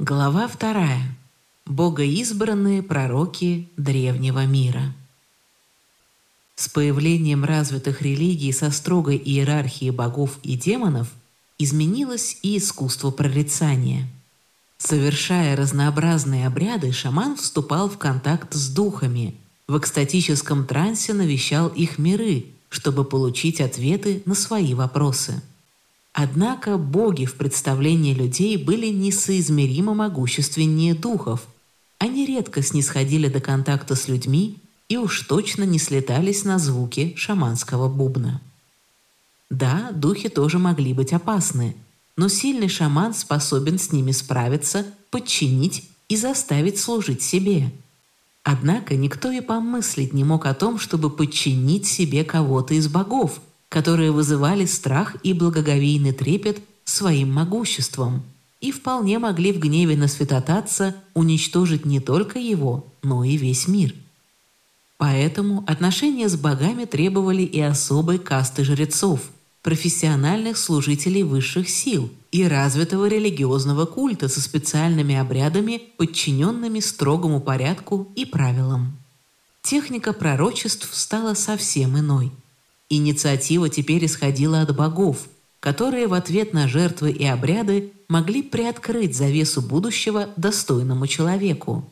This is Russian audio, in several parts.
Глава вторая. Богоизбранные пророки древнего мира. С появлением развитых религий со строгой иерархией богов и демонов изменилось и искусство прорицания. Совершая разнообразные обряды, шаман вступал в контакт с духами, в экстатическом трансе навещал их миры, чтобы получить ответы на свои вопросы. Однако боги в представлении людей были несоизмеримо могущественнее духов. Они редко снисходили до контакта с людьми и уж точно не слетались на звуки шаманского бубна. Да, духи тоже могли быть опасны, но сильный шаман способен с ними справиться, подчинить и заставить служить себе. Однако никто и помыслить не мог о том, чтобы подчинить себе кого-то из богов – которые вызывали страх и благоговейный трепет своим могуществом и вполне могли в гневе на святотатца уничтожить не только его, но и весь мир. Поэтому отношения с богами требовали и особой касты жрецов, профессиональных служителей высших сил и развитого религиозного культа со специальными обрядами, подчиненными строгому порядку и правилам. Техника пророчеств стала совсем иной – Инициатива теперь исходила от богов, которые в ответ на жертвы и обряды могли приоткрыть завесу будущего достойному человеку.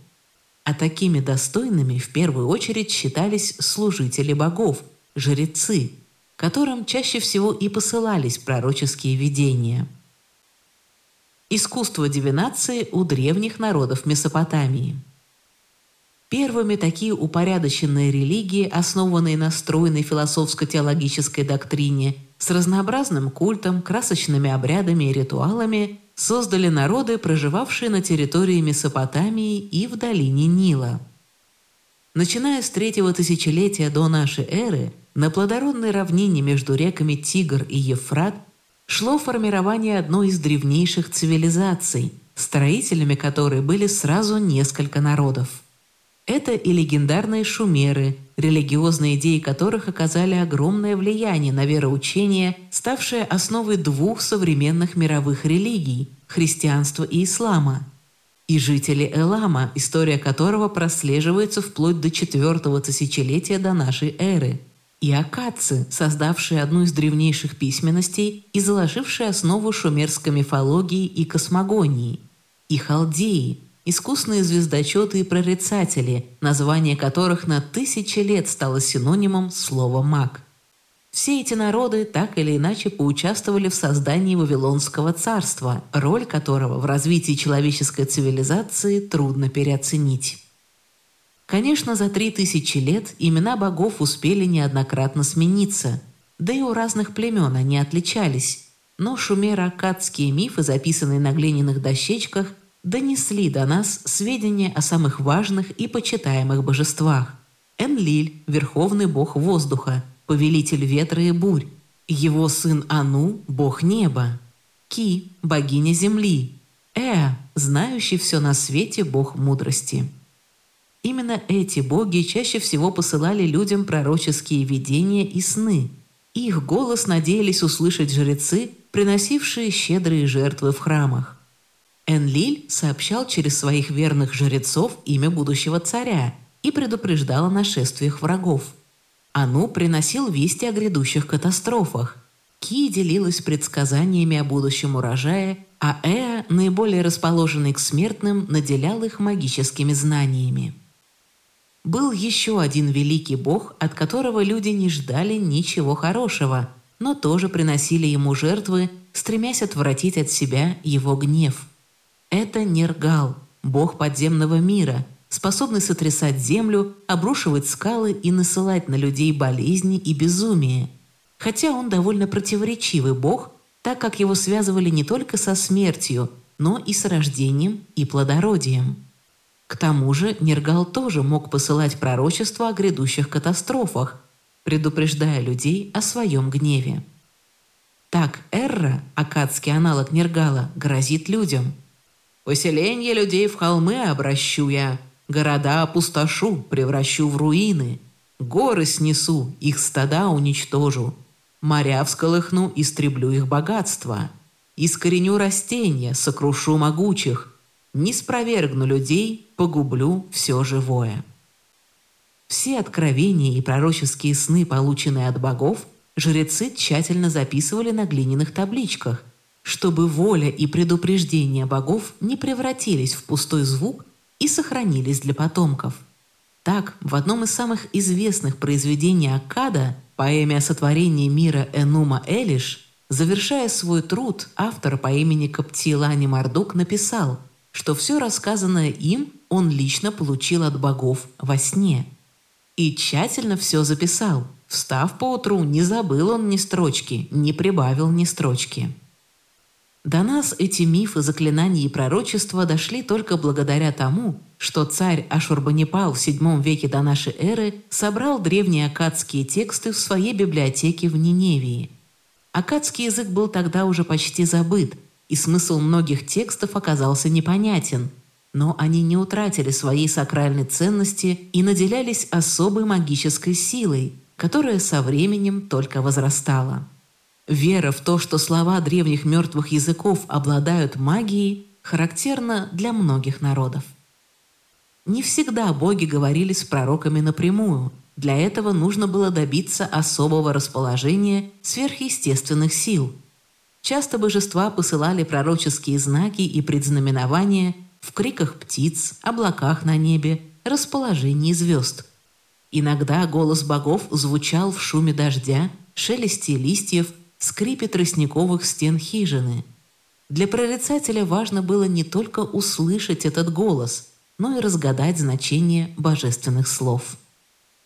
А такими достойными в первую очередь считались служители богов, жрецы, которым чаще всего и посылались пророческие видения. Искусство дивинации у древних народов Месопотамии – Первыми такие упорядоченные религии, основанные на стройной философско-теологической доктрине, с разнообразным культом, красочными обрядами и ритуалами, создали народы, проживавшие на территории Месопотамии и в долине Нила. Начиная с третьего тысячелетия до нашей эры, на плодородной равнине между реками Тигр и Евфрат шло формирование одной из древнейших цивилизаций, строителями которой были сразу несколько народов. Это и легендарные шумеры, религиозные идеи которых оказали огромное влияние на вероучение, ставшее основой двух современных мировых религий – христианства и ислама. И жители Элама, история которого прослеживается вплоть до четвертого тысячелетия до нашей эры. И акадцы, создавшие одну из древнейших письменностей и заложившие основу шумерской мифологии и космогонии. И халдеи – искусные звездочеты и прорицатели, название которых на тысячи лет стало синонимом слова «маг». Все эти народы так или иначе поучаствовали в создании Вавилонского царства, роль которого в развитии человеческой цивилизации трудно переоценить. Конечно, за три тысячи лет имена богов успели неоднократно смениться, да и у разных племен они отличались, но шумеро-аккадские мифы, записанные на глиняных дощечках, донесли до нас сведения о самых важных и почитаемых божествах. Энлиль – верховный бог воздуха, повелитель ветра и бурь. Его сын Ану – бог неба. Ки – богиня земли. Э – знающий все на свете бог мудрости. Именно эти боги чаще всего посылали людям пророческие видения и сны. Их голос надеялись услышать жрецы, приносившие щедрые жертвы в храмах. Энлиль сообщал через своих верных жрецов имя будущего царя и предупреждал о нашествиях врагов. Ану приносил вести о грядущих катастрофах. Ки делилась предсказаниями о будущем урожае, а Эа, наиболее расположенный к смертным, наделял их магическими знаниями. Был еще один великий бог, от которого люди не ждали ничего хорошего, но тоже приносили ему жертвы, стремясь отвратить от себя его гнев – это Нергал, бог подземного мира, способный сотрясать землю, обрушивать скалы и насылать на людей болезни и безумие. Хотя он довольно противоречивый бог, так как его связывали не только со смертью, но и с рождением и плодородием. К тому же Нергал тоже мог посылать пророчества о грядущих катастрофах, предупреждая людей о своем гневе. Так Эрра, акадский аналог Нергала, грозит людям – Поселение людей в холмы обращу я, города опустошу, превращу в руины. Горы снесу, их стада уничтожу. Моря всколыхну, истреблю их богатство. Искореню растения, сокрушу могучих. не спровергну людей, погублю все живое». Все откровения и пророческие сны, полученные от богов, жрецы тщательно записывали на глиняных табличках, чтобы воля и предупреждения богов не превратились в пустой звук и сохранились для потомков. Так, в одном из самых известных произведений Аккада, поэме о сотворении мира Энума Элиш, завершая свой труд, автор по имени Каптилани Мардук написал, что все рассказанное им он лично получил от богов во сне. И тщательно все записал. Встав поутру, не забыл он ни строчки, не прибавил ни строчки. До нас эти мифы, заклинания и пророчества дошли только благодаря тому, что царь Ашурбанипал в VII веке до нашей эры собрал древние акадские тексты в своей библиотеке в Ниневии. Акадский язык был тогда уже почти забыт, и смысл многих текстов оказался непонятен, но они не утратили своей сакральной ценности и наделялись особой магической силой, которая со временем только возрастала. Вера в то, что слова древних мертвых языков обладают магией, характерна для многих народов. Не всегда боги говорили с пророками напрямую. Для этого нужно было добиться особого расположения сверхъестественных сил. Часто божества посылали пророческие знаки и предзнаменования в криках птиц, облаках на небе, расположении звезд. Иногда голос богов звучал в шуме дождя, шелесте листьев – скрипе тростниковых стен хижины. Для прорицателя важно было не только услышать этот голос, но и разгадать значение божественных слов.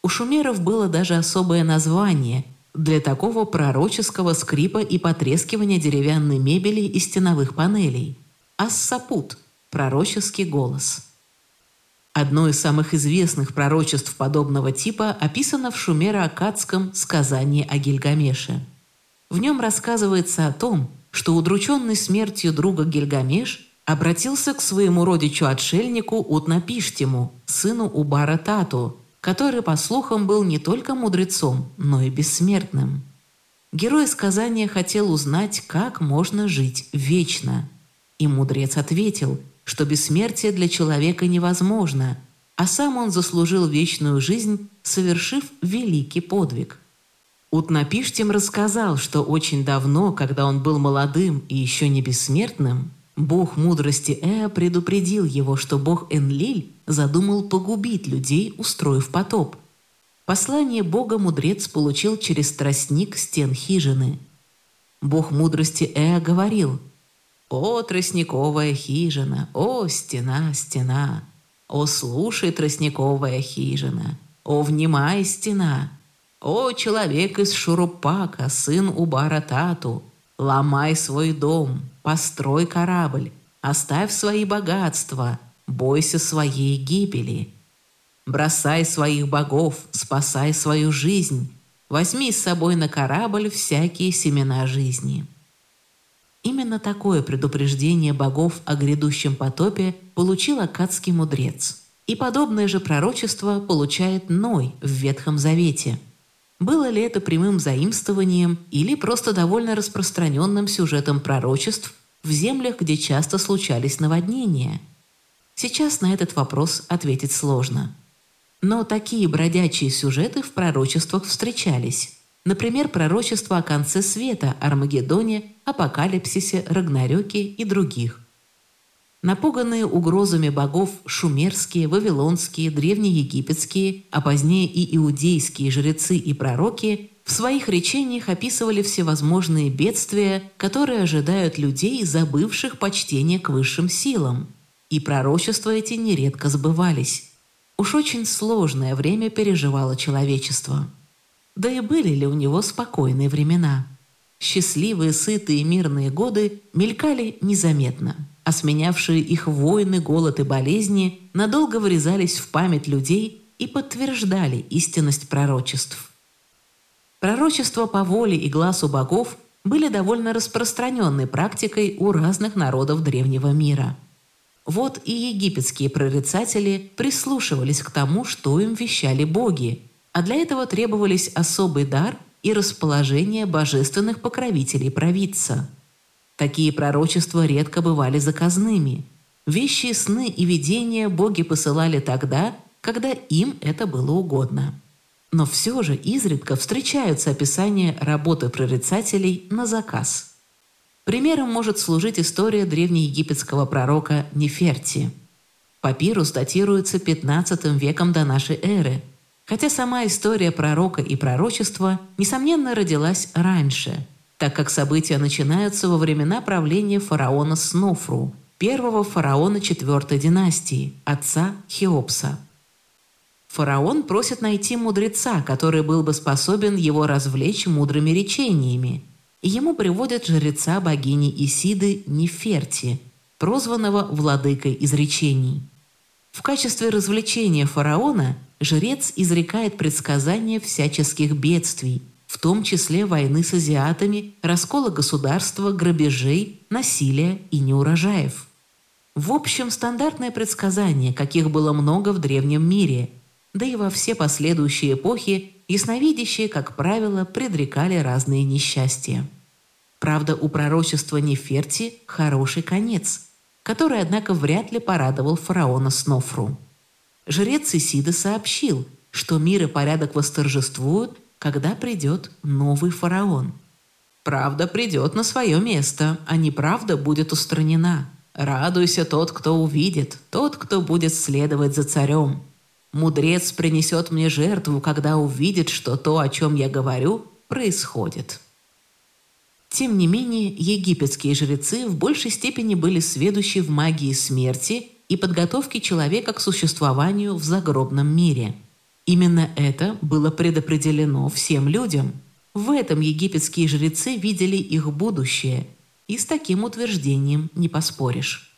У шумеров было даже особое название для такого пророческого скрипа и потрескивания деревянной мебели и стеновых панелей – ассапут – пророческий голос. Одно из самых известных пророчеств подобного типа описано в шумеро-акадском сказании о Гильгамеше – в нем рассказывается о том, что удрученный смертью друга Гильгамеш обратился к своему родичу-отшельнику Утнапиштиму, сыну Убара Тату, который, по слухам, был не только мудрецом, но и бессмертным. Герой сказания хотел узнать, как можно жить вечно. И мудрец ответил, что бессмертие для человека невозможно, а сам он заслужил вечную жизнь, совершив великий подвиг. Утнапиштим рассказал, что очень давно, когда он был молодым и еще не бессмертным, бог мудрости Эа предупредил его, что бог Энлиль задумал погубить людей, устроив потоп. Послание бога мудрец получил через тростник стен хижины. Бог мудрости Эа говорил «О, тростниковая хижина! О, стена, стена! О, слушай, тростниковая хижина! О, внимай, стена!» «О, человек из Шурупака, сын Убара Тату, ломай свой дом, построй корабль, оставь свои богатства, бойся своей гибели. Бросай своих богов, спасай свою жизнь, возьми с собой на корабль всякие семена жизни». Именно такое предупреждение богов о грядущем потопе получил акадский мудрец. И подобное же пророчество получает Ной в Ветхом Завете – было ли это прямым заимствованием или просто довольно распространенным сюжетом пророчеств в землях, где часто случались наводнения? Сейчас на этот вопрос ответить сложно. Но такие бродячие сюжеты в пророчествах встречались. Например, пророчество о конце света, Армагеддоне, апокалипсисе, Рагнарёке и других – Напуганные угрозами богов шумерские, вавилонские, древнеегипетские, а позднее и иудейские жрецы и пророки в своих речениях описывали всевозможные бедствия, которые ожидают людей, забывших почтение к высшим силам. И пророчества эти нередко сбывались. Уж очень сложное время переживало человечество. Да и были ли у него спокойные времена? Счастливые, сытые, мирные годы мелькали незаметно – а сменявшие их войны, голод и болезни надолго вырезались в память людей и подтверждали истинность пророчеств. Пророчества по воле и глазу богов были довольно распространенной практикой у разных народов древнего мира. Вот и египетские прорицатели прислушивались к тому, что им вещали боги, а для этого требовались особый дар и расположение божественных покровителей провидца – Такие пророчества редко бывали заказными. Вещи, сны и видения боги посылали тогда, когда им это было угодно. Но все же изредка встречаются описания работы прорицателей на заказ. Примером может служить история древнеегипетского пророка Неферти. Папирус датируется 15 веком до нашей эры, хотя сама история пророка и пророчества, несомненно, родилась раньше, так как события начинаются во времена правления фараона Снофру, первого фараона IV династии, отца Хеопса. Фараон просит найти мудреца, который был бы способен его развлечь мудрыми речениями. И ему приводят жреца богини Исиды Неферти, прозванного владыкой изречений. В качестве развлечения фараона жрец изрекает предсказания всяческих бедствий, в том числе войны с азиатами, раскола государства, грабежей, насилия и неурожаев. В общем, стандартное предсказание, каких было много в древнем мире – да и во все последующие эпохи ясновидящие, как правило, предрекали разные несчастья. Правда, у пророчества Неферти хороший конец, который, однако, вряд ли порадовал фараона Снофру. Жрец Исида сообщил, что мир и порядок восторжествуют, когда придет новый фараон. Правда придет на свое место, а неправда будет устранена. Радуйся тот, кто увидит, тот, кто будет следовать за царем. Мудрец принесет мне жертву, когда увидит, что то, о чем я говорю, происходит. Тем не менее, египетские жрецы в большей степени были сведущи в магии смерти и подготовке человека к существованию в загробном мире. Именно это было предопределено всем людям. В этом египетские жрецы видели их будущее, и с таким утверждением не поспоришь.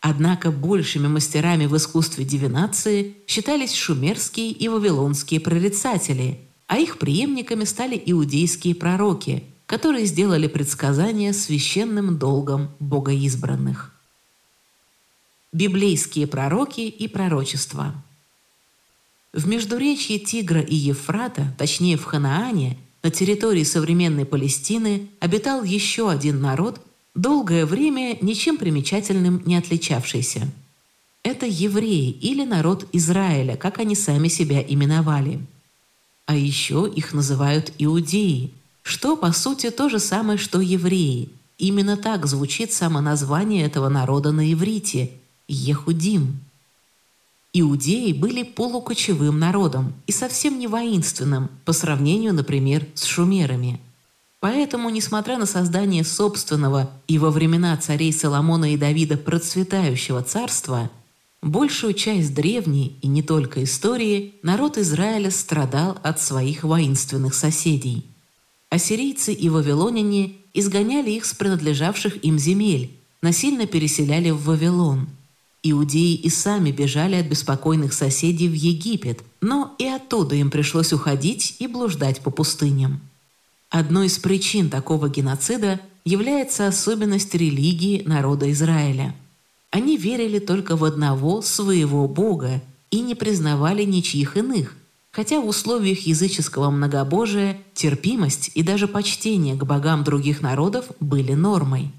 Однако большими мастерами в искусстве дивинации считались шумерские и вавилонские прорицатели, а их преемниками стали иудейские пророки, которые сделали предсказания священным долгом богоизбранных. Библейские пророки и пророчества В междуречье Тигра и Ефрата, точнее в Ханаане, на территории современной Палестины обитал еще один народ, долгое время ничем примечательным не отличавшийся. Это евреи или народ Израиля, как они сами себя именовали. А еще их называют иудеи, что по сути то же самое, что евреи. Именно так звучит само название этого народа на иврите – Ехудим. Иудеи были полукочевым народом и совсем не воинственным по сравнению, например, с шумерами – Поэтому, несмотря на создание собственного и во времена царей Соломона и Давида процветающего царства, большую часть древней и не только истории народ Израиля страдал от своих воинственных соседей. Ассирийцы и вавилоняне изгоняли их с принадлежавших им земель, насильно переселяли в Вавилон. Иудеи и сами бежали от беспокойных соседей в Египет, но и оттуда им пришлось уходить и блуждать по пустыням. Одной из причин такого геноцида является особенность религии народа Израиля. Они верили только в одного своего Бога и не признавали ничьих иных, хотя в условиях языческого многобожия терпимость и даже почтение к богам других народов были нормой.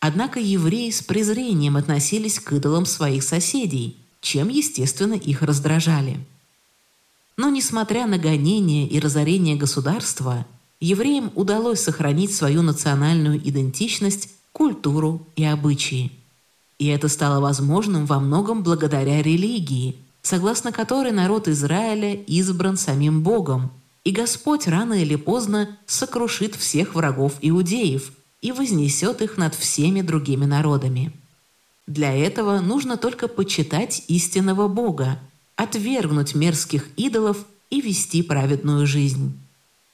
Однако евреи с презрением относились к идолам своих соседей, чем, естественно, их раздражали. Но несмотря на гонения и разорение государства – евреям удалось сохранить свою национальную идентичность, культуру и обычаи. И это стало возможным во многом благодаря религии, согласно которой народ Израиля избран самим Богом, и Господь рано или поздно сокрушит всех врагов иудеев и вознесет их над всеми другими народами. Для этого нужно только почитать истинного Бога, отвергнуть мерзких идолов и вести праведную жизнь.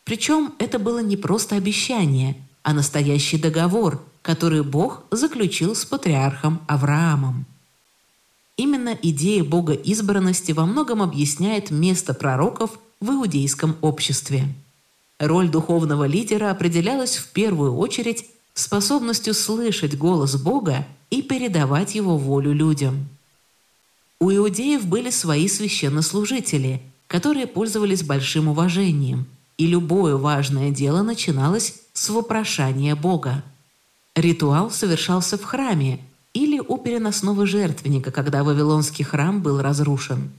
Причем это было не просто обещание, а настоящий договор, который Бог заключил с патриархом Авраамом. Именно идея Бога избранности во многом объясняет место пророков в иудейском обществе. Роль духовного лидера определялась в первую очередь способностью слышать голос Бога и передавать его волю людям. У иудеев были свои священнослужители, которые пользовались большим уважением – и любое важное дело начиналось с вопрошания Бога. Ритуал совершался в храме, или у переносного жертвенника, когда Вавилонский храм был разрушен.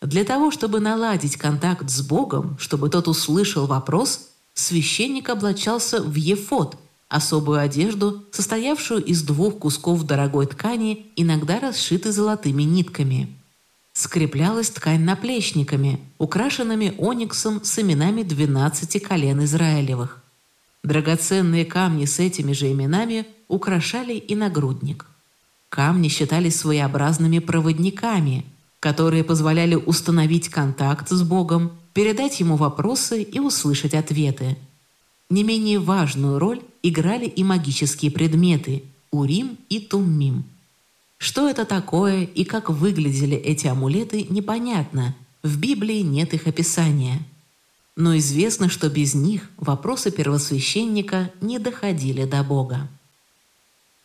Для того, чтобы наладить контакт с Богом, чтобы тот услышал вопрос, священник облачался в ефод, особую одежду, состоявшую из двух кусков дорогой ткани, иногда расшитой золотыми нитками. Скреплялась ткань наплечниками, украшенными ониксом с именами 12 колен Израилевых. Драгоценные камни с этими же именами украшали и нагрудник. Камни считались своеобразными проводниками, которые позволяли установить контакт с Богом, передать Ему вопросы и услышать ответы. Не менее важную роль играли и магические предметы – Урим и Туммим. Что это такое и как выглядели эти амулеты, непонятно. В Библии нет их описания. Но известно, что без них вопросы первосвященника не доходили до Бога.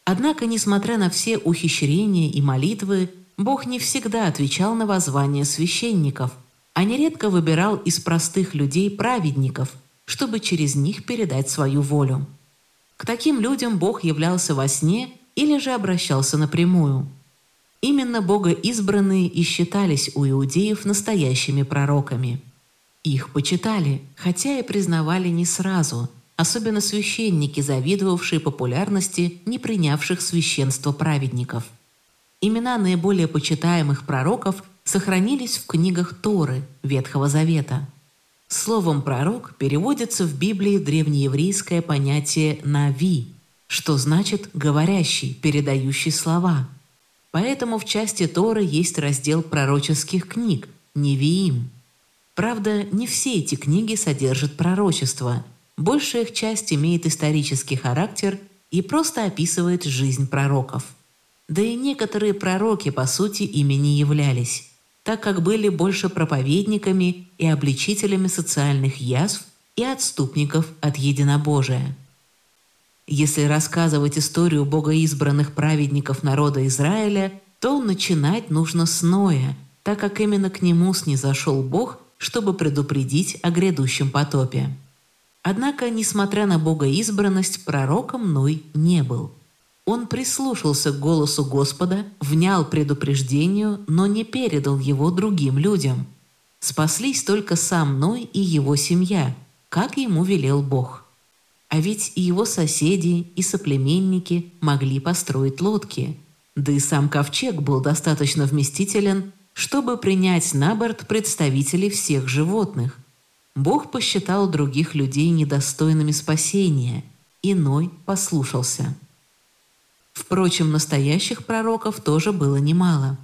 Однако, несмотря на все ухищрения и молитвы, Бог не всегда отвечал на воззвания священников, а нередко выбирал из простых людей праведников, чтобы через них передать свою волю. К таким людям Бог являлся во сне или же обращался напрямую. Именно богоизбранные и считались у иудеев настоящими пророками. Их почитали, хотя и признавали не сразу – особенно священники, завидовавшие популярности не принявших священство праведников. Имена наиболее почитаемых пророков сохранились в книгах Торы Ветхого Завета. Словом «пророк» переводится в Библии древнееврейское понятие «нави», что значит «говорящий», «передающий слова». Поэтому в части Торы есть раздел пророческих книг – «Невиим». Правда, не все эти книги содержат пророчество – Большая их часть имеет исторический характер и просто описывает жизнь пророков. Да и некоторые пророки, по сути, ими не являлись, так как были больше проповедниками и обличителями социальных язв и отступников от единобожия. Если рассказывать историю богоизбранных праведников народа Израиля, то начинать нужно с Ноя, так как именно к нему снизошел Бог, чтобы предупредить о грядущем потопе. Однако, несмотря на богоизбранность, пророком Ной не был. Он прислушался к голосу Господа, внял предупреждению, но не передал его другим людям. Спаслись только сам Ной и его семья, как ему велел Бог. А ведь и его соседи, и соплеменники могли построить лодки. Да и сам ковчег был достаточно вместителен, чтобы принять на борт представителей всех животных – Бог посчитал других людей недостойными спасения, иной послушался. Впрочем, настоящих пророков тоже было немало.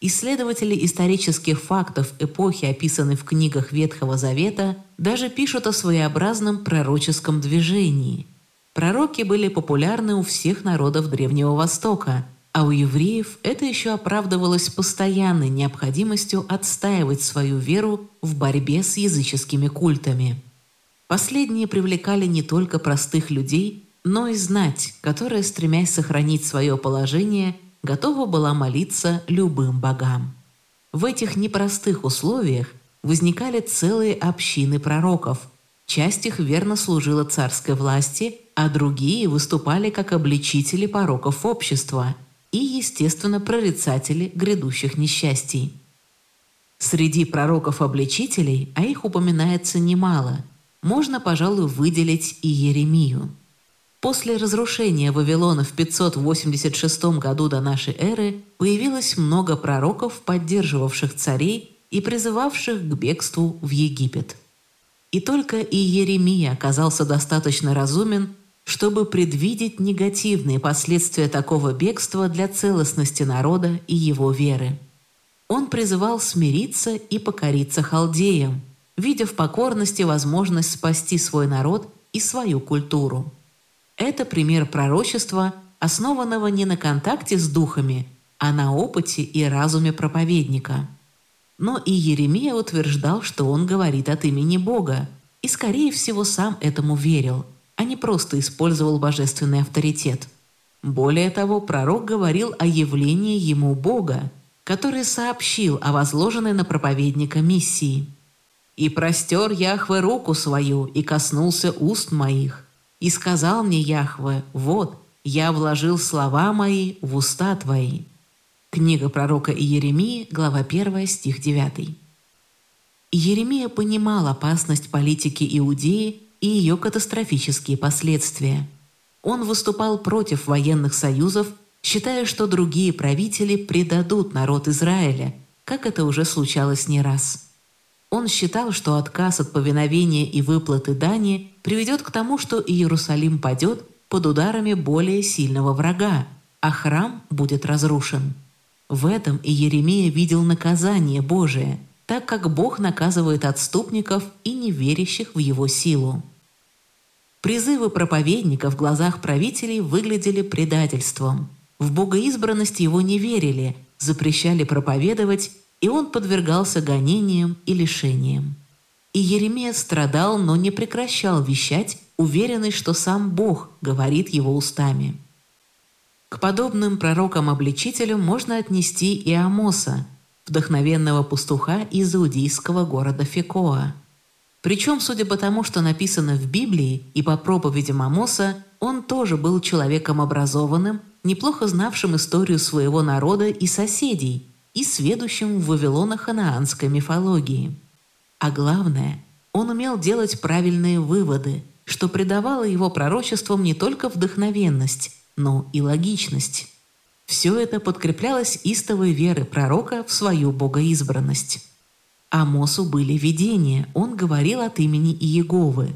Исследователи исторических фактов эпохи, описанной в книгах Ветхого Завета, даже пишут о своеобразном пророческом движении. Пророки были популярны у всех народов Древнего Востока – а у евреев это еще оправдывалось постоянной необходимостью отстаивать свою веру в борьбе с языческими культами. Последние привлекали не только простых людей, но и знать, которая, стремясь сохранить свое положение, готова была молиться любым богам. В этих непростых условиях возникали целые общины пророков. Часть их верно служила царской власти, а другие выступали как обличители пороков общества – и, естественно, прорицатели грядущих несчастий. Среди пророков-обличителей, а их упоминается немало, можно, пожалуй, выделить и Еремию. После разрушения Вавилона в 586 году до нашей эры появилось много пророков, поддерживавших царей и призывавших к бегству в Египет. И только и Еремия оказался достаточно разумен, чтобы предвидеть негативные последствия такого бегства для целостности народа и его веры. Он призывал смириться и покориться халдеям, видя в покорности возможность спасти свой народ и свою культуру. Это пример пророчества, основанного не на контакте с духами, а на опыте и разуме проповедника. Но и Еремия утверждал, что он говорит от имени Бога, и, скорее всего, сам этому верил – а не просто использовал божественный авторитет. Более того, пророк говорил о явлении ему Бога, который сообщил о возложенной на проповедника миссии. «И простер Яхве руку свою, и коснулся уст моих, и сказал мне Яхве, вот, «Я вложил слова мои в уста твои». Книга пророка Иеремии, глава 1, стих 9. Иеремия понимал опасность политики Иудеи и ее катастрофические последствия. Он выступал против военных союзов, считая, что другие правители предадут народ Израиля, как это уже случалось не раз. Он считал, что отказ от повиновения и выплаты дани приведет к тому, что Иерусалим падет под ударами более сильного врага, а храм будет разрушен. В этом Иеремия видел наказание Божие, так как Бог наказывает отступников и неверящих в его силу. Призывы проповедника в глазах правителей выглядели предательством. В богоизбранность его не верили, запрещали проповедовать, и он подвергался гонениям и лишениям. И Еремия страдал, но не прекращал вещать, уверенный, что сам Бог говорит его устами. К подобным пророкам-обличителям можно отнести и Амоса, вдохновенного пастуха из иудейского города Фекоа. Причем, судя по тому, что написано в Библии и по проповедям Амоса, он тоже был человеком образованным, неплохо знавшим историю своего народа и соседей и сведущим в Вавилоно-ханаанской мифологии. А главное, он умел делать правильные выводы, что придавало его пророчествам не только вдохновенность, но и логичность. Все это подкреплялось истовой верой пророка в свою богоизбранность. Амосу были видения, он говорил от имени Иеговы.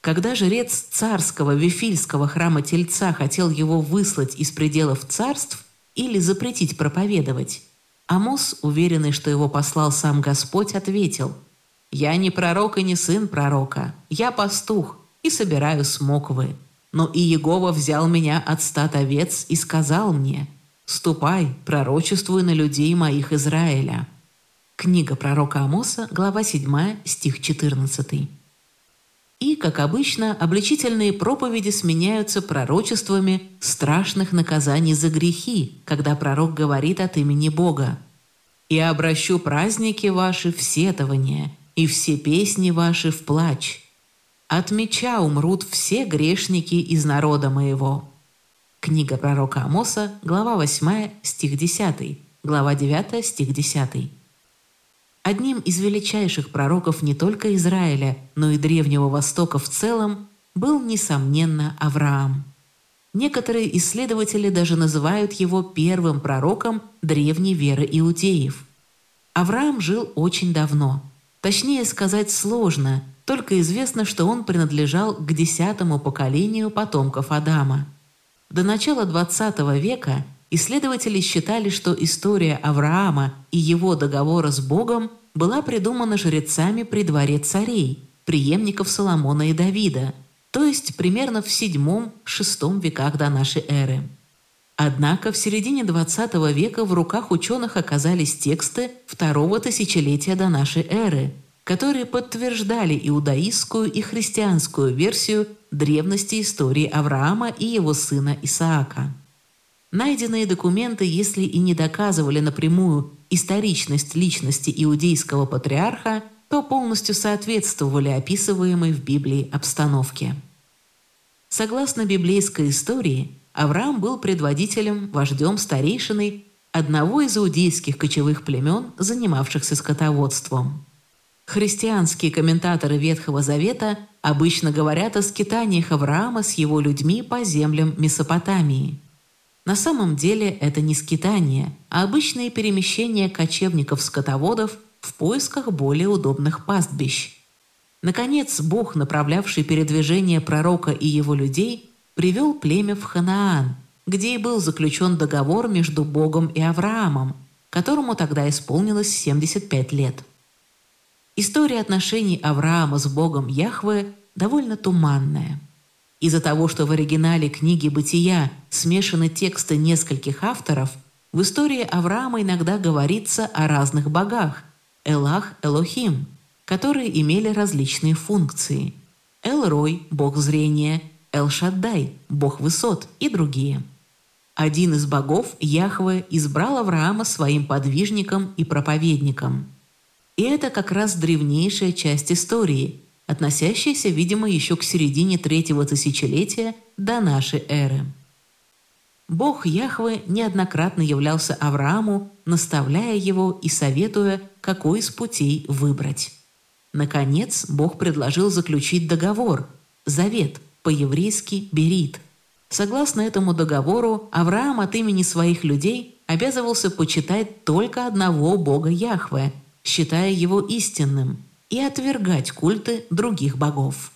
Когда жрец царского Вифильского храма Тельца хотел его выслать из пределов царств или запретить проповедовать, Амос, уверенный, что его послал сам Господь, ответил «Я не пророк и не сын пророка, я пастух и собираю смоквы. Но и Егова взял меня от стад овец и сказал мне «Ступай, пророчествуй на людей моих Израиля». Книга пророка Амоса, глава 7, стих 14. И, как обычно, обличительные проповеди сменяются пророчествами страшных наказаний за грехи, когда пророк говорит от имени Бога. «И обращу праздники ваши в сетование, и все песни ваши в плач. От меча умрут все грешники из народа моего». Книга пророка Амоса, глава 8, стих 10, глава 9, стих 10. Одним из величайших пророков не только Израиля, но и Древнего Востока в целом был, несомненно, Авраам. Некоторые исследователи даже называют его первым пророком древней веры иудеев. Авраам жил очень давно. Точнее сказать сложно, только известно, что он принадлежал к десятому поколению потомков Адама. До начала XX века Исследователи считали, что история Авраама и его договора с Богом была придумана жрецами при дворе царей, преемников Соломона и Давида, то есть примерно в VII-VI веках до нашей эры. Однако в середине XX века в руках ученых оказались тексты второго тысячелетия до нашей эры, которые подтверждали иудаистскую и христианскую версию древности истории Авраама и его сына Исаака. Найденные документы, если и не доказывали напрямую историчность личности иудейского патриарха, то полностью соответствовали описываемой в Библии обстановке. Согласно библейской истории, Авраам был предводителем, вождем старейшиной одного из иудейских кочевых племен, занимавшихся скотоводством. Христианские комментаторы Ветхого Завета обычно говорят о скитаниях Авраама с его людьми по землям Месопотамии – на самом деле это не скитание, а обычные перемещения кочевников-скотоводов в поисках более удобных пастбищ. Наконец, Бог, направлявший передвижение пророка и его людей, привел племя в Ханаан, где и был заключен договор между Богом и Авраамом, которому тогда исполнилось 75 лет. История отношений Авраама с Богом Яхве довольно туманная – из-за того, что в оригинале книги «Бытия» смешаны тексты нескольких авторов, в истории Авраама иногда говорится о разных богах – Элах, Элохим, которые имели различные функции. Эл-Рой – бог зрения, Эл-Шаддай – бог высот и другие. Один из богов, Яхве, избрал Авраама своим подвижником и проповедником. И это как раз древнейшая часть истории – относящаяся, видимо, еще к середине третьего тысячелетия до нашей эры. Бог Яхве неоднократно являлся Аврааму, наставляя его и советуя, какой из путей выбрать. Наконец, Бог предложил заключить договор, завет, по-еврейски «берит». Согласно этому договору, Авраам от имени своих людей обязывался почитать только одного Бога Яхве, считая его истинным, и отвергать культы других богов.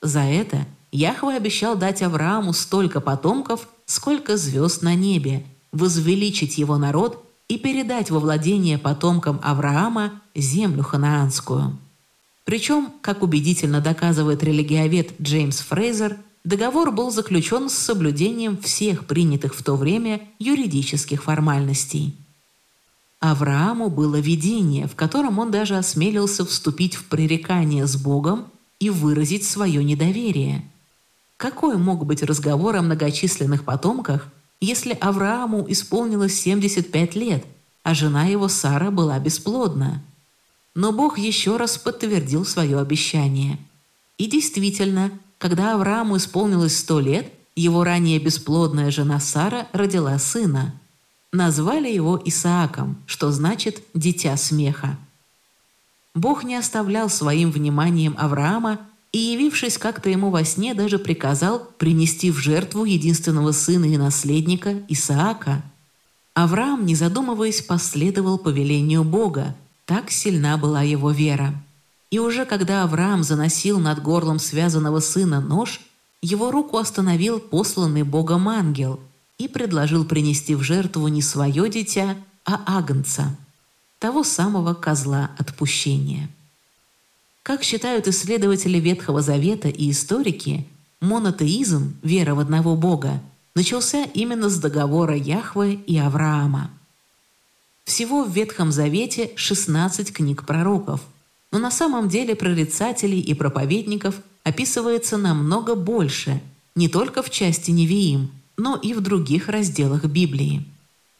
За это Яхве обещал дать Аврааму столько потомков, сколько звезд на небе, возвеличить его народ и передать во владение потомкам Авраама землю ханаанскую. Причем, как убедительно доказывает религиовед Джеймс Фрейзер, договор был заключен с соблюдением всех принятых в то время юридических формальностей. Аврааму было видение, в котором он даже осмелился вступить в пререкание с Богом и выразить свое недоверие. Какой мог быть разговор о многочисленных потомках, если Аврааму исполнилось 75 лет, а жена его Сара была бесплодна? Но Бог еще раз подтвердил свое обещание. И действительно, когда Аврааму исполнилось сто лет, его ранее бесплодная жена Сара родила сына. Назвали его Исааком, что значит «дитя смеха». Бог не оставлял своим вниманием Авраама и, явившись как-то ему во сне, даже приказал принести в жертву единственного сына и наследника Исаака. Авраам, не задумываясь, последовал повелению Бога, так сильна была его вера. И уже когда Авраам заносил над горлом связанного сына нож, его руку остановил посланный Богом ангел и предложил принести в жертву не свое дитя, а агнца, того самого козла отпущения. Как считают исследователи Ветхого Завета и историки, монотеизм, вера в одного Бога, начался именно с договора Яхве и Авраама. Всего в Ветхом Завете 16 книг пророков, но на самом деле прорицателей и проповедников описывается намного больше, не только в части Невиим, но и в других разделах Библии.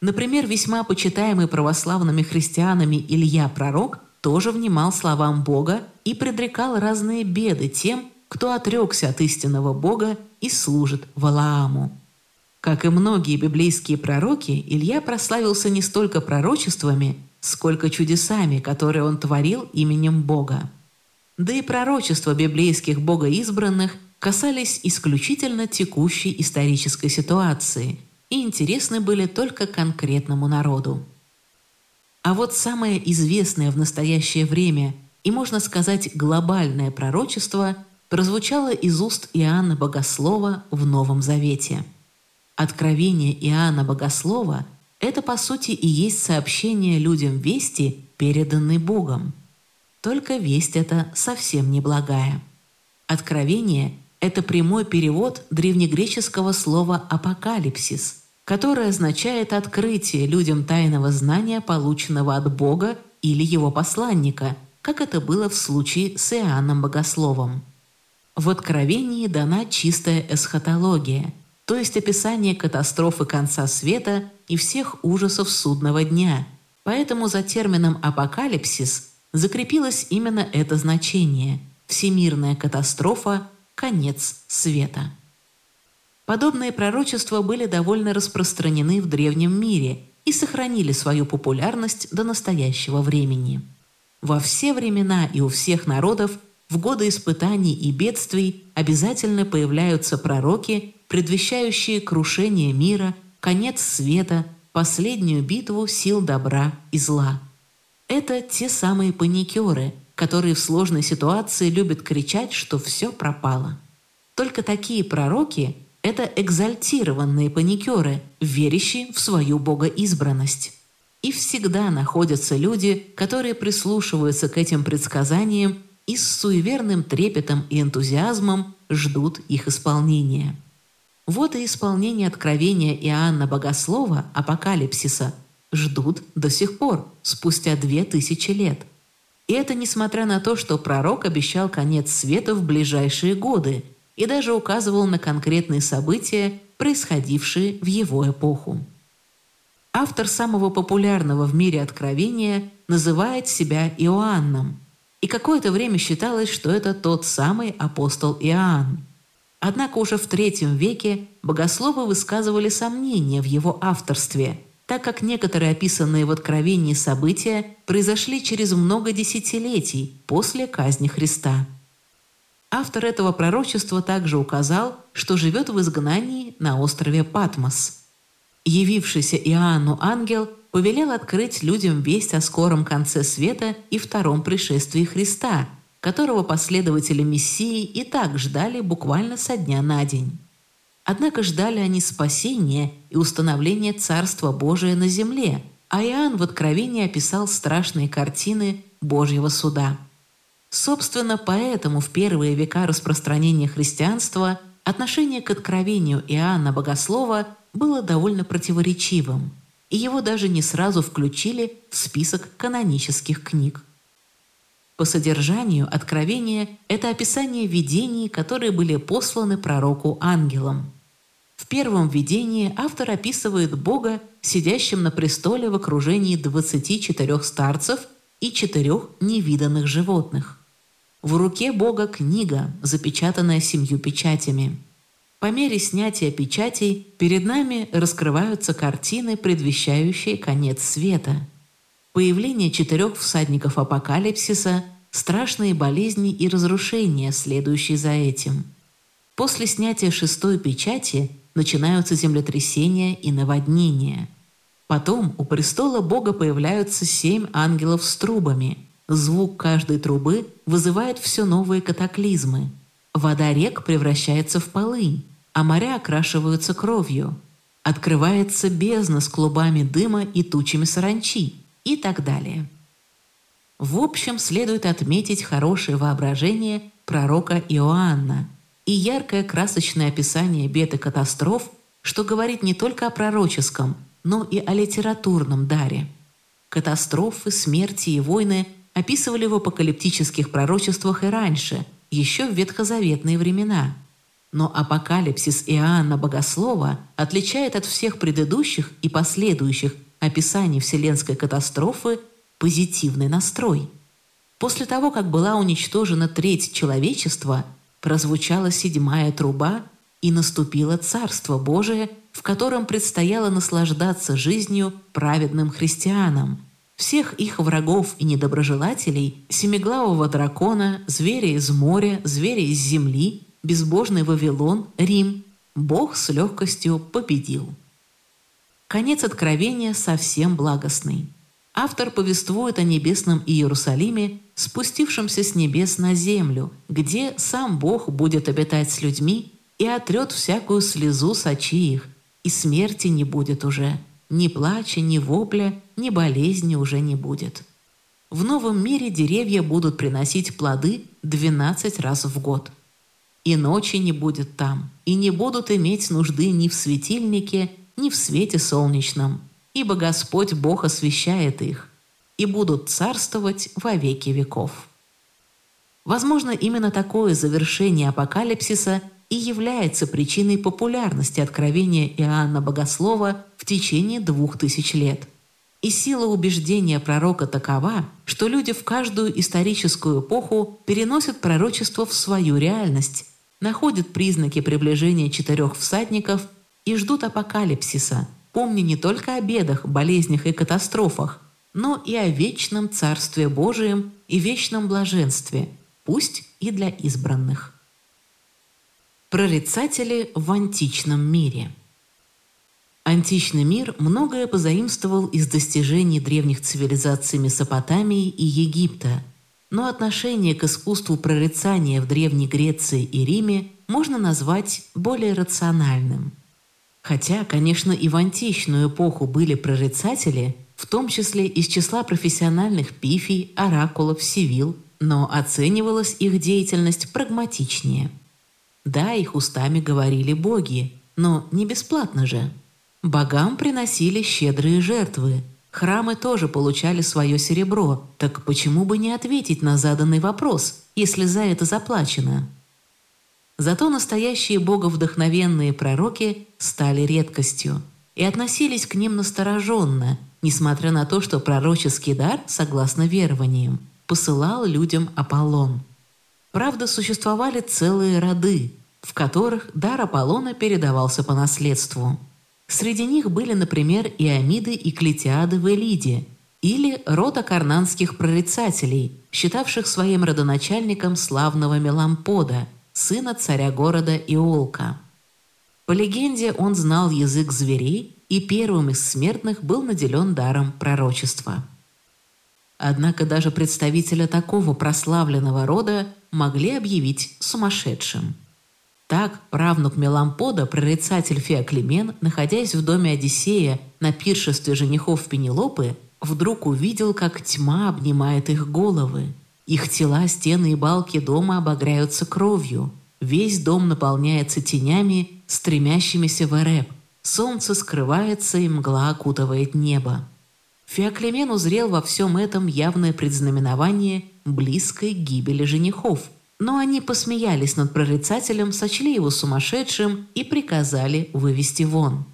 Например, весьма почитаемый православными христианами Илья Пророк тоже внимал словам Бога и предрекал разные беды тем, кто отрекся от истинного Бога и служит Валааму. Как и многие библейские пророки, Илья прославился не столько пророчествами, сколько чудесами, которые он творил именем Бога. Да и пророчества библейских богоизбранных касались исключительно текущей исторической ситуации и интересны были только конкретному народу. А вот самое известное в настоящее время и, можно сказать, глобальное пророчество прозвучало из уст Иоанна Богослова в Новом Завете – Откровение Иоанна Богослова – это, по сути, и есть сообщение людям вести, переданной Богом. Только весть эта совсем не благая. Откровение – это прямой перевод древнегреческого слова «апокалипсис», которое означает открытие людям тайного знания, полученного от Бога или его посланника, как это было в случае с Иоанном Богословом. В Откровении дана чистая эсхатология – то есть описание катастрофы конца света и всех ужасов судного дня. Поэтому за термином «апокалипсис» закрепилось именно это значение – всемирная катастрофа, конец света. Подобные пророчества были довольно распространены в древнем мире и сохранили свою популярность до настоящего времени. Во все времена и у всех народов в годы испытаний и бедствий обязательно появляются пророки, предвещающие крушение мира, конец света, последнюю битву сил добра и зла. Это те самые паникеры, которые в сложной ситуации любят кричать, что все пропало. Только такие пророки – это экзальтированные паникеры, верящие в свою богоизбранность. И всегда находятся люди, которые прислушиваются к этим предсказаниям и с суеверным трепетом и энтузиазмом ждут их исполнения. Вот и исполнение откровения Иоанна Богослова, апокалипсиса, ждут до сих пор, спустя две тысячи лет. И это несмотря на то, что пророк обещал конец света в ближайшие годы и даже указывал на конкретные события, происходившие в его эпоху. Автор самого популярного в мире откровения называет себя Иоанном, и какое-то время считалось, что это тот самый апостол Иоанн. Однако уже в III веке богословы высказывали сомнения в его авторстве, так как некоторые описанные в Откровении события произошли через много десятилетий после казни Христа. Автор этого пророчества также указал, что живет в изгнании на острове Патмос. Явившийся Иоанну ангел повелел открыть людям весть о скором конце света и втором пришествии Христа, которого последователи Мессии и так ждали буквально со дня на день. Однако ждали они спасения и установления Царства Божия на земле, а Иоанн в Откровении описал страшные картины Божьего суда. Собственно, поэтому в первые века распространения христианства отношение к откровению Иоанна Богослова было довольно противоречивым – и его даже не сразу включили в список канонических книг. По содержанию откровение – это описание видений, которые были посланы пророку ангелам. В первом видении автор описывает Бога, сидящим на престоле в окружении 24 старцев и четырех невиданных животных. В руке Бога книга, запечатанная семью печатями – по мере снятия печатей перед нами раскрываются картины, предвещающие конец света. Появление четырех всадников апокалипсиса, страшные болезни и разрушения, следующие за этим. После снятия шестой печати начинаются землетрясения и наводнения. Потом у престола Бога появляются семь ангелов с трубами. Звук каждой трубы вызывает все новые катаклизмы. Вода рек превращается в полынь а моря окрашиваются кровью. Открывается бездна с клубами дыма и тучами саранчи и так далее. В общем, следует отметить хорошее воображение пророка Иоанна и яркое красочное описание бед и катастроф, что говорит не только о пророческом, но и о литературном даре. Катастрофы, смерти и войны описывали в апокалиптических пророчествах и раньше, еще в ветхозаветные времена – но апокалипсис Иоанна Богослова отличает от всех предыдущих и последующих описаний вселенской катастрофы позитивный настрой. После того, как была уничтожена треть человечества, прозвучала седьмая труба и наступило Царство Божие, в котором предстояло наслаждаться жизнью праведным христианам. Всех их врагов и недоброжелателей, семиглавого дракона, зверя из моря, зверя из земли – безбожный Вавилон, Рим, Бог с легкостью победил. Конец откровения совсем благостный. Автор повествует о небесном Иерусалиме, спустившемся с небес на землю, где сам Бог будет обитать с людьми и отрет всякую слезу с очи их, и смерти не будет уже, ни плача, ни вопля, ни болезни уже не будет. В новом мире деревья будут приносить плоды 12 раз в год – и ночи не будет там, и не будут иметь нужды ни в светильнике, ни в свете солнечном, ибо Господь Бог освещает их, и будут царствовать во веки веков. Возможно, именно такое завершение апокалипсиса и является причиной популярности откровения Иоанна Богослова в течение двух тысяч лет. И сила убеждения пророка такова, что люди в каждую историческую эпоху переносят пророчество в свою реальность, находят признаки приближения четырех всадников и ждут апокалипсиса, помня не только о бедах, болезнях и катастрофах, но и о вечном Царстве Божием и вечном блаженстве, пусть и для избранных. Прорицатели в античном мире Античный мир многое позаимствовал из достижений древних цивилизаций Месопотамии и Египта – но отношение к искусству прорицания в Древней Греции и Риме можно назвать более рациональным. Хотя, конечно, и в античную эпоху были прорицатели, в том числе из числа профессиональных пифий, оракулов, сивил, но оценивалась их деятельность прагматичнее. Да, их устами говорили боги, но не бесплатно же. Богам приносили щедрые жертвы – Храмы тоже получали свое серебро, так почему бы не ответить на заданный вопрос, если за это заплачено? Зато настоящие боговдохновенные пророки стали редкостью и относились к ним настороженно, несмотря на то, что пророческий дар, согласно верованиям, посылал людям Аполлон. Правда, существовали целые роды. в которых дар Аполлона передавался по наследству. Среди них были, например, Иомиды и Клетиады в Элиде или род акарнанских прорицателей, считавших своим родоначальником славного Мелампода, сына царя города Иолка. По легенде, он знал язык зверей и первым из смертных был наделен даром пророчества. Однако даже представителя такого прославленного рода могли объявить сумасшедшим. Так, правнук Мелампода, прорицатель Феоклемен, находясь в доме Одиссея на пиршестве женихов Пенелопы, вдруг увидел, как тьма обнимает их головы. Их тела, стены и балки дома обогряются кровью. Весь дом наполняется тенями, стремящимися в Эреб. Солнце скрывается, и мгла окутывает небо. Феоклемен узрел во всем этом явное предзнаменование близкой гибели женихов – но они посмеялись над прорицателем, сочли его сумасшедшим и приказали вывести вон.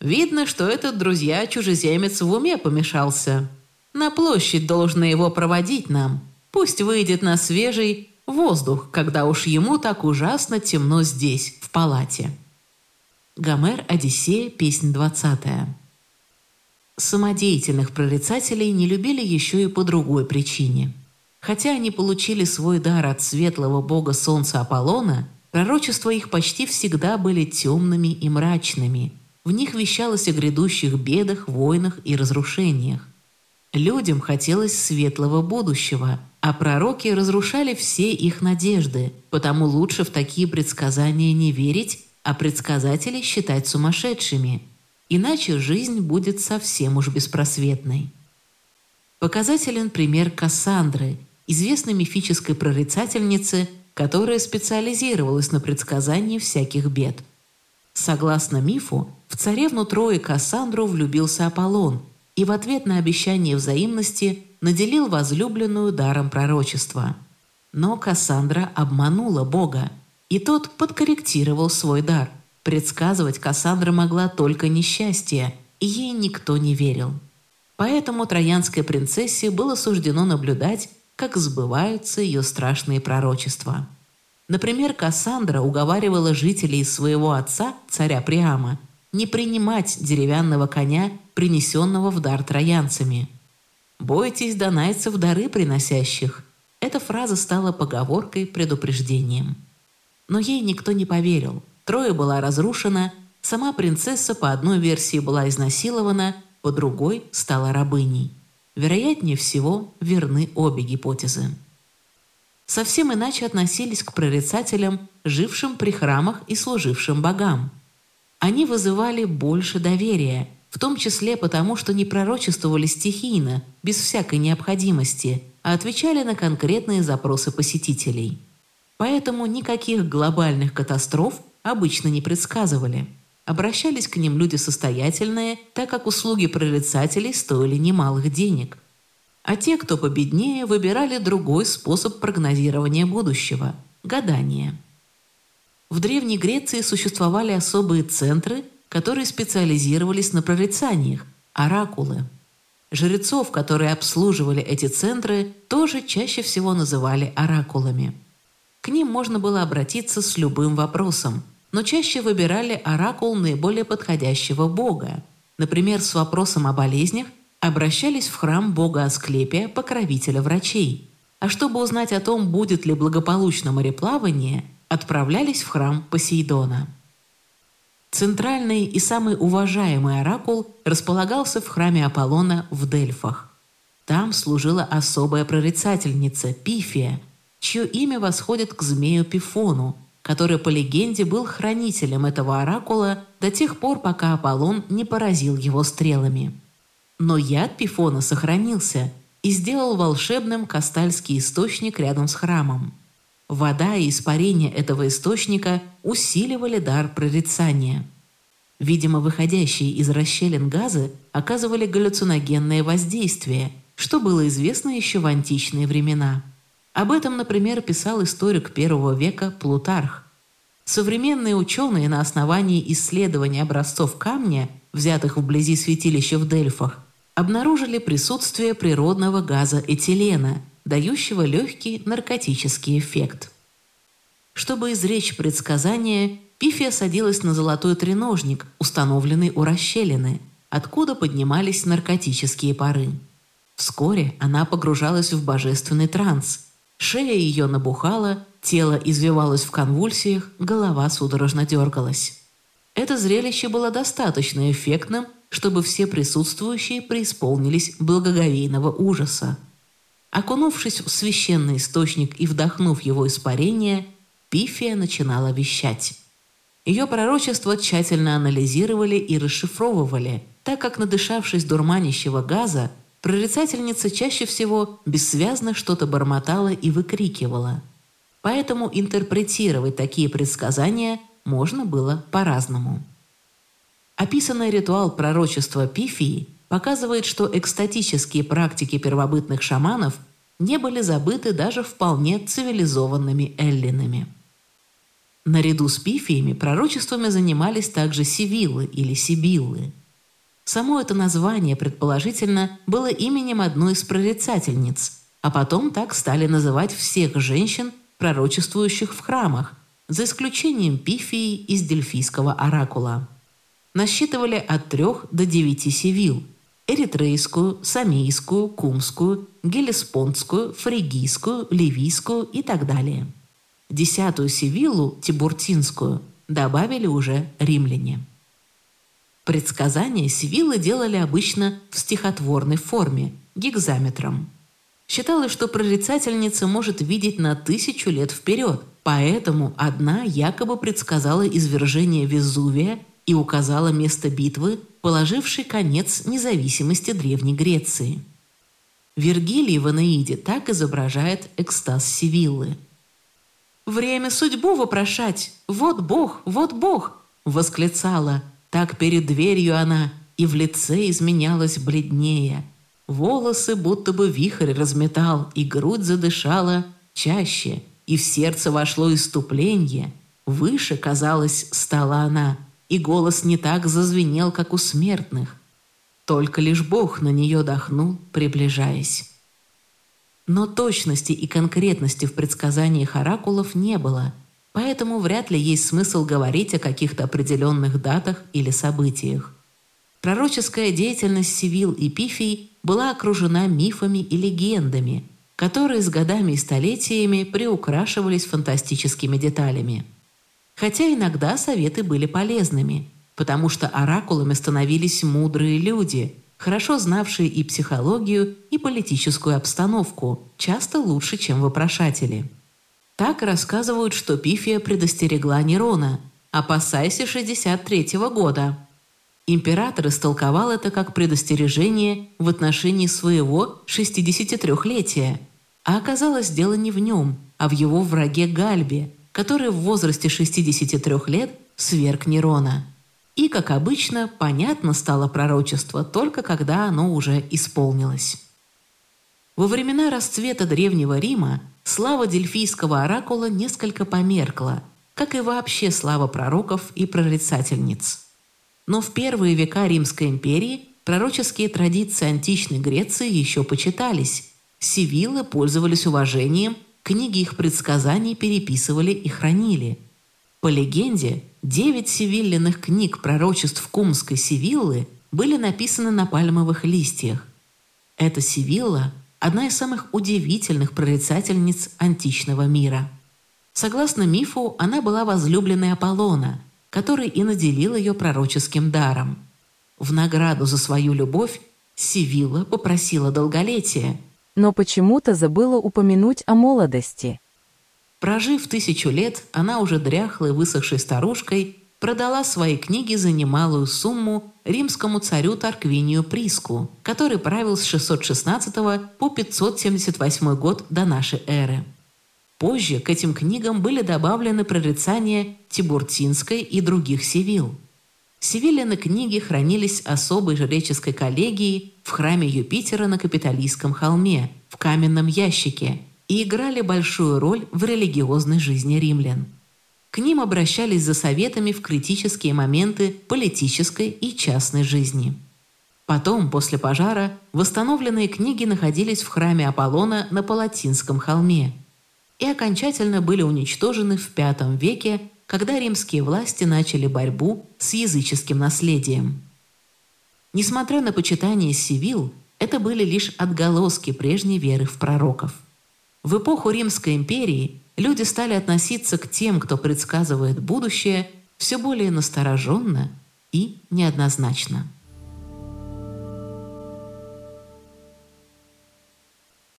Видно, что этот друзья-чужеземец в уме помешался. На площадь должны его проводить нам. Пусть выйдет на свежий воздух, когда уж ему так ужасно темно здесь, в палате. Гомер, Одиссея, песнь двадцатая. Самодеятельных прорицателей не любили еще и по другой причине – Хотя они получили свой дар от светлого бога солнца Аполлона, пророчества их почти всегда были темными и мрачными. В них вещалось о грядущих бедах, войнах и разрушениях. Людям хотелось светлого будущего, а пророки разрушали все их надежды, потому лучше в такие предсказания не верить, а предсказателей считать сумасшедшими. Иначе жизнь будет совсем уж беспросветной. Показателен пример Кассандры – известной мифической прорицательнице, которая специализировалась на предсказании всяких бед. Согласно мифу, в царевну Трои Кассандру влюбился Аполлон и в ответ на обещание взаимности наделил возлюбленную даром пророчества. Но Кассандра обманула Бога, и тот подкорректировал свой дар. Предсказывать Кассандра могла только несчастье, и ей никто не верил. Поэтому троянской принцессе было суждено наблюдать, как сбываются ее страшные пророчества. Например, Кассандра уговаривала жителей своего отца, царя Приама, не принимать деревянного коня, принесенного в дар троянцами. «Бойтесь донайцев дары приносящих». Эта фраза стала поговоркой, предупреждением. Но ей никто не поверил. Троя была разрушена, сама принцесса по одной версии была изнасилована, по другой стала рабыней. Вероятнее всего, верны обе гипотезы. Совсем иначе относились к прорицателям, жившим при храмах и служившим богам. Они вызывали больше доверия, в том числе потому, что не пророчествовали стихийно, без всякой необходимости, а отвечали на конкретные запросы посетителей. Поэтому никаких глобальных катастроф обычно не предсказывали – Обращались к ним люди состоятельные, так как услуги прорицателей стоили немалых денег. А те, кто победнее, выбирали другой способ прогнозирования будущего – гадание. В Древней Греции существовали особые центры, которые специализировались на прорицаниях – оракулы. Жрецов, которые обслуживали эти центры, тоже чаще всего называли оракулами. К ним можно было обратиться с любым вопросом – но чаще выбирали оракул наиболее подходящего бога. Например, с вопросом о болезнях обращались в храм бога Асклепия, покровителя врачей. А чтобы узнать о том, будет ли благополучно мореплавание, отправлялись в храм Посейдона. Центральный и самый уважаемый оракул располагался в храме Аполлона в Дельфах. Там служила особая прорицательница Пифия, чье имя восходит к змею Пифону, который, по легенде, был хранителем этого оракула до тех пор, пока Аполлон не поразил его стрелами. Но яд Пифона сохранился и сделал волшебным Кастальский источник рядом с храмом. Вода и испарение этого источника усиливали дар прорицания. Видимо, выходящие из расщелин газы оказывали галлюциногенное воздействие, что было известно еще в античные времена – об этом, например, писал историк первого века Плутарх. Современные ученые на основании исследований образцов камня, взятых вблизи святилища в Дельфах, обнаружили присутствие природного газа этилена, дающего легкий наркотический эффект. Чтобы изречь предсказание, Пифия садилась на золотой треножник, установленный у расщелины, откуда поднимались наркотические пары. Вскоре она погружалась в божественный транс. Шея ее набухала, тело извивалось в конвульсиях, голова судорожно дергалась. Это зрелище было достаточно эффектным, чтобы все присутствующие преисполнились благоговейного ужаса. Окунувшись в священный источник и вдохнув его испарение, Пифия начинала вещать. Ее пророчества тщательно анализировали и расшифровывали, так как, надышавшись дурманящего газа, прорицательница чаще всего бессвязно что-то бормотала и выкрикивала. Поэтому интерпретировать такие предсказания можно было по-разному. Описанный ритуал пророчества Пифии показывает, что экстатические практики первобытных шаманов не были забыты даже вполне цивилизованными эллинами. Наряду с пифиями пророчествами занимались также сивиллы или сибиллы. Само это название, предположительно, было именем одной из прорицательниц, а потом так стали называть всех женщин, пророчествующих в храмах, за исключением пифии из дельфийского оракула. Насчитывали от трех до девяти сивил – эритрейскую, самийскую, кумскую, гелеспондскую, фригийскую, ливийскую и так далее – Десятую Севиллу, Тибуртинскую, добавили уже римляне. Предсказания Севиллы делали обычно в стихотворной форме, гигзаметром. Считалось, что прорицательница может видеть на тысячу лет вперед, поэтому одна якобы предсказала извержение Везувия и указала место битвы, положившей конец независимости Древней Греции. Вергилий в Энеиде так изображает экстаз Севиллы – Время судьбу вопрошать. Вот Бог, вот Бог!» Восклицала. Так перед дверью она и в лице изменялась бледнее. Волосы будто бы вихрь разметал, и грудь задышала чаще, и в сердце вошло иступление. Выше, казалось, стала она, и голос не так зазвенел, как у смертных. Только лишь Бог на нее дохнул, приближаясь. Но точности и конкретности в предсказаниях оракулов не было, поэтому вряд ли есть смысл говорить о каких-то определенных датах или событиях. Пророческая деятельность Сивил и Пифий была окружена мифами и легендами, которые с годами и столетиями приукрашивались фантастическими деталями. Хотя иногда советы были полезными, потому что оракулами становились мудрые люди – хорошо знавшие и психологию, и политическую обстановку, часто лучше, чем вопрошатели. Так рассказывают, что Пифия предостерегла Нерона «Опасайся 63-го года». Император истолковал это как предостережение в отношении своего 63-летия, а оказалось дело не в нем, а в его враге Гальбе, который в возрасте 63 лет сверг Нерона. И, как обычно, понятно стало пророчество только когда оно уже исполнилось. Во времена расцвета Древнего Рима слава дельфийского оракула несколько померкла, как и вообще слава пророков и прорицательниц. Но в первые века Римской империи пророческие традиции античной Греции еще почитались. Сивиллы пользовались уважением, книги их предсказаний переписывали и хранили. По легенде, Девять сивиллиных книг пророчеств Кумской Сивиллы были написаны на пальмовых листьях. Эта Сивилла – одна из самых удивительных прорицательниц античного мира. Согласно мифу, она была возлюбленной Аполлона, который и наделил ее пророческим даром. В награду за свою любовь Сивилла попросила долголетия. Но почему-то забыла упомянуть о молодости – Прожив тысячу лет, она уже дряхлой, высохшей старушкой продала свои книги за немалую сумму римскому царю Тарквинию Приску, который правил с 616 по 578 год до нашей эры. Позже к этим книгам были добавлены прорицания Тибуртинской и других Севил. Севиллины книги хранились особой жреческой коллегией в храме Юпитера на Капитолийском холме, в каменном ящике – и играли большую роль в религиозной жизни римлян. К ним обращались за советами в критические моменты политической и частной жизни. Потом, после пожара, восстановленные книги находились в храме Аполлона на Палатинском холме. и окончательно были уничтожены в V веке, когда римские власти начали борьбу с языческим наследием. Несмотря на почитание Сивил, это были лишь отголоски прежней веры в пророков. В эпоху Римской империи люди стали относиться к тем, кто предсказывает будущее, все более настороженно и неоднозначно.